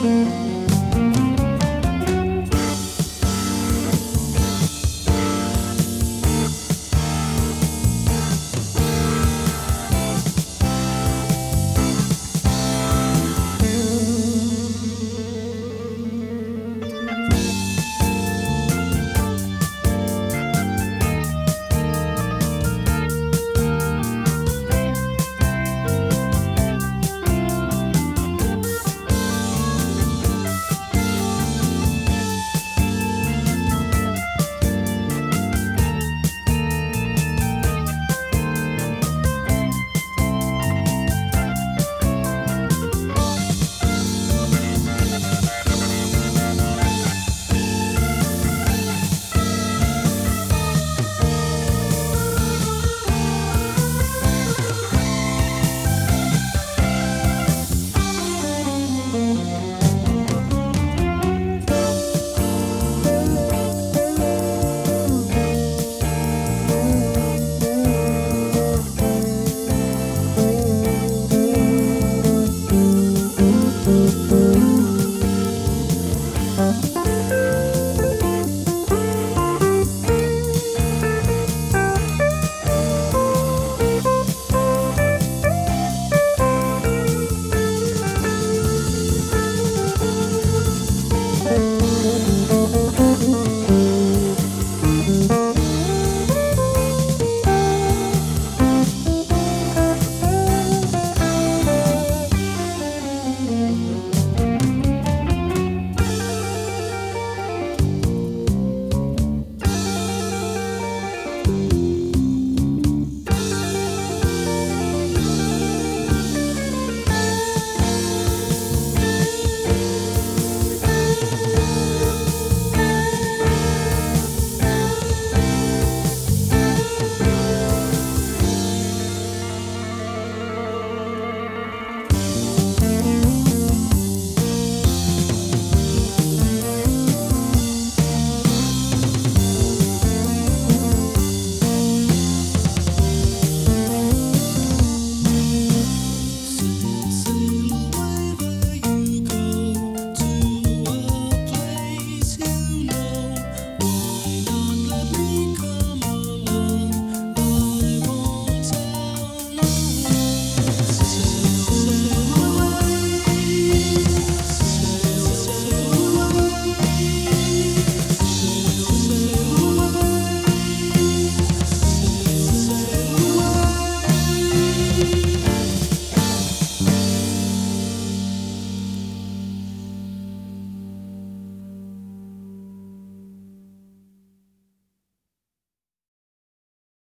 Thank Música